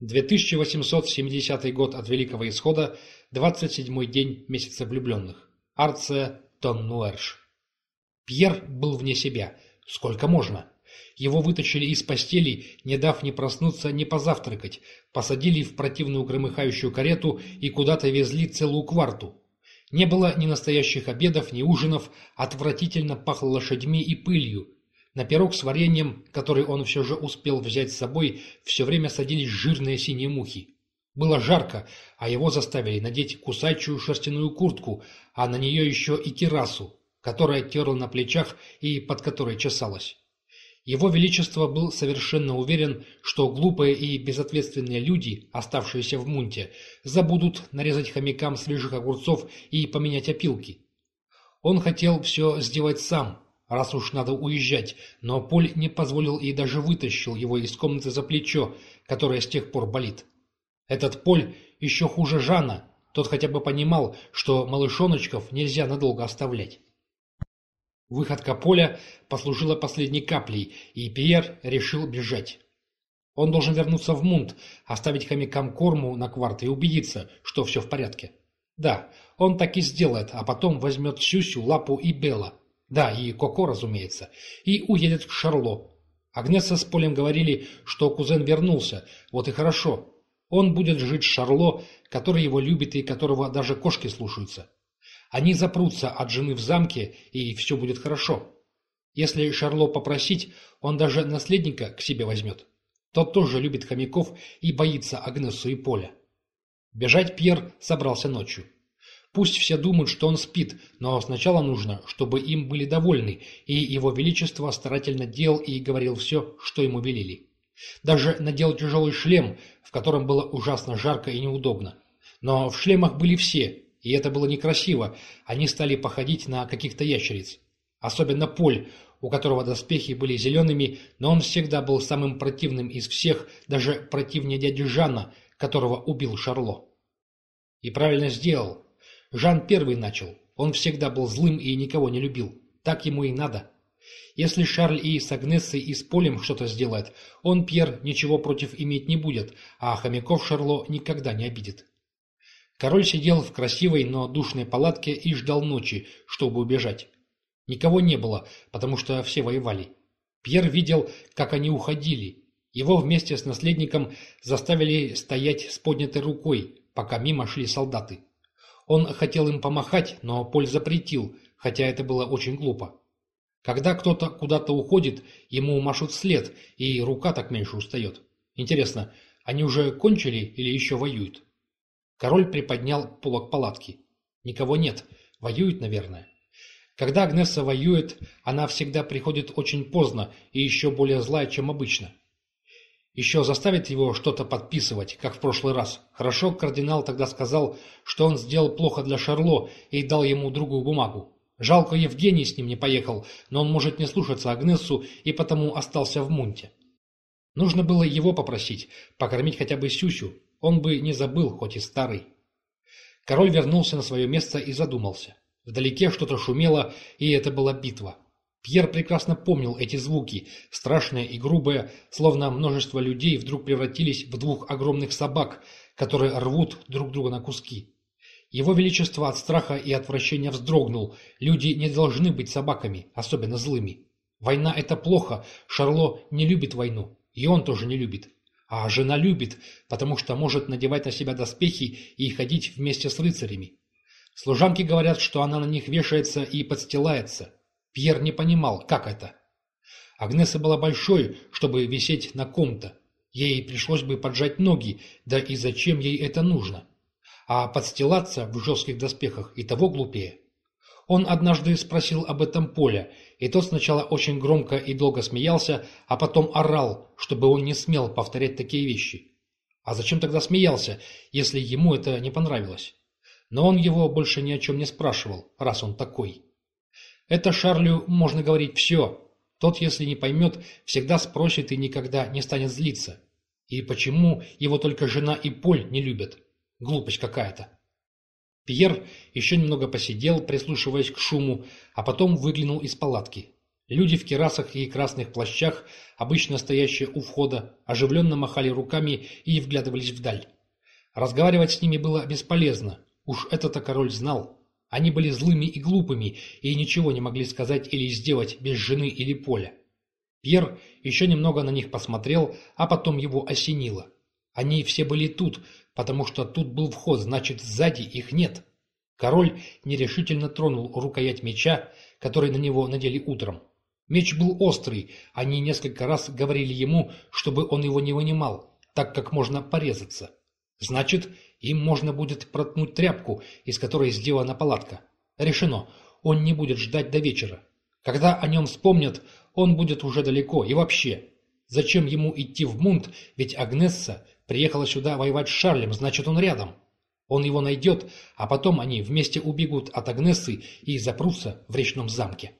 2870 год от Великого Исхода, 27-й день месяца влюбленных. Арция Тоннуэрш. Пьер был вне себя. Сколько можно? Его вытащили из постели, не дав ни проснуться, ни позавтракать, посадили в противную громыхающую карету и куда-то везли целую кварту. Не было ни настоящих обедов, ни ужинов, отвратительно пахло лошадьми и пылью, на пирог с вареньем, который он все же успел взять с собой, все время садились жирные синие мухи. Было жарко, а его заставили надеть кусачую шерстяную куртку, а на нее еще и кирасу, которая терла на плечах и под которой чесалась. Его Величество был совершенно уверен, что глупые и безответственные люди, оставшиеся в мунте, забудут нарезать хомякам свежих огурцов и поменять опилки. Он хотел все сделать сам, раз уж надо уезжать, но Поль не позволил и даже вытащил его из комнаты за плечо, которое с тех пор болит. Этот Поль еще хуже Жана, тот хотя бы понимал, что малышоночков нельзя надолго оставлять. Выходка Поля послужила последней каплей, и Пьер решил бежать. Он должен вернуться в Мунт, оставить хомякам корму на кварт и убедиться, что все в порядке. Да, он так и сделает, а потом возьмет Сюсю, Лапу и Бела, да, и Коко, разумеется. И уедет к Шарло. Агнеса с Полем говорили, что кузен вернулся. Вот и хорошо. Он будет жить с Шарло, который его любит и которого даже кошки слушаются. Они запрутся от жены в замке, и все будет хорошо. Если Шарло попросить, он даже наследника к себе возьмет. Тот тоже любит хомяков и боится Агнесу и Поля. Бежать Пьер собрался ночью. Пусть все думают, что он спит, но сначала нужно, чтобы им были довольны, и его величество старательно делал и говорил все, что ему велели. Даже надел тяжелый шлем, в котором было ужасно жарко и неудобно. Но в шлемах были все, и это было некрасиво, они стали походить на каких-то ящериц. Особенно Поль, у которого доспехи были зелеными, но он всегда был самым противным из всех, даже противнее дяди Жанна, которого убил Шарло. И правильно сделал, Жан первый начал. Он всегда был злым и никого не любил. Так ему и надо. Если Шарль и с Агнессой и с Полем что-то сделает, он, Пьер, ничего против иметь не будет, а хомяков Шарло никогда не обидит. Король сидел в красивой, но душной палатке и ждал ночи, чтобы убежать. Никого не было, потому что все воевали. Пьер видел, как они уходили. Его вместе с наследником заставили стоять с поднятой рукой, пока мимо шли солдаты. Он хотел им помахать, но Поль запретил, хотя это было очень глупо. Когда кто-то куда-то уходит, ему машут вслед, и рука так меньше устает. Интересно, они уже кончили или еще воюют? Король приподнял полок палатки. Никого нет. Воюют, наверное. Когда Агнесса воюет, она всегда приходит очень поздно и еще более злая, чем обычно. Еще заставит его что-то подписывать, как в прошлый раз. Хорошо, кардинал тогда сказал, что он сделал плохо для Шарло и дал ему другую бумагу. Жалко, Евгений с ним не поехал, но он может не слушаться Агнессу и потому остался в Мунте. Нужно было его попросить, покормить хотя бы Сюсю. Он бы не забыл, хоть и старый. Король вернулся на свое место и задумался. Вдалеке что-то шумело, и это была битва. Пьер прекрасно помнил эти звуки, страшные и грубые, словно множество людей вдруг превратились в двух огромных собак, которые рвут друг друга на куски. Его Величество от страха и отвращения вздрогнул. Люди не должны быть собаками, особенно злыми. Война – это плохо, Шарло не любит войну, и он тоже не любит. А жена любит, потому что может надевать на себя доспехи и ходить вместе с рыцарями. Служанки говорят, что она на них вешается и подстилается – Пьер не понимал, как это. Агнеса была большой, чтобы висеть на ком-то. Ей пришлось бы поджать ноги, да и зачем ей это нужно? А подстилаться в жестких доспехах и того глупее. Он однажды спросил об этом Поля, и тот сначала очень громко и долго смеялся, а потом орал, чтобы он не смел повторять такие вещи. А зачем тогда смеялся, если ему это не понравилось? Но он его больше ни о чем не спрашивал, раз он такой. Это Шарлю можно говорить все. Тот, если не поймет, всегда спросит и никогда не станет злиться. И почему его только жена и Поль не любят? Глупость какая-то. Пьер еще немного посидел, прислушиваясь к шуму, а потом выглянул из палатки. Люди в керасах и красных плащах, обычно стоящие у входа, оживленно махали руками и вглядывались вдаль. Разговаривать с ними было бесполезно. Уж это-то король знал. Они были злыми и глупыми и ничего не могли сказать или сделать без жены или поля. Пьер еще немного на них посмотрел, а потом его осенило. Они все были тут, потому что тут был вход, значит, сзади их нет. Король нерешительно тронул рукоять меча, который на него надели утром. Меч был острый, они несколько раз говорили ему, чтобы он его не вынимал, так как можно порезаться. Значит, им можно будет проткнуть тряпку, из которой сделана палатка. Решено, он не будет ждать до вечера. Когда о нем вспомнят, он будет уже далеко и вообще. Зачем ему идти в Мунт, ведь Агнесса приехала сюда воевать с Шарлем, значит он рядом. Он его найдет, а потом они вместе убегут от Агнессы и запрутся в речном замке.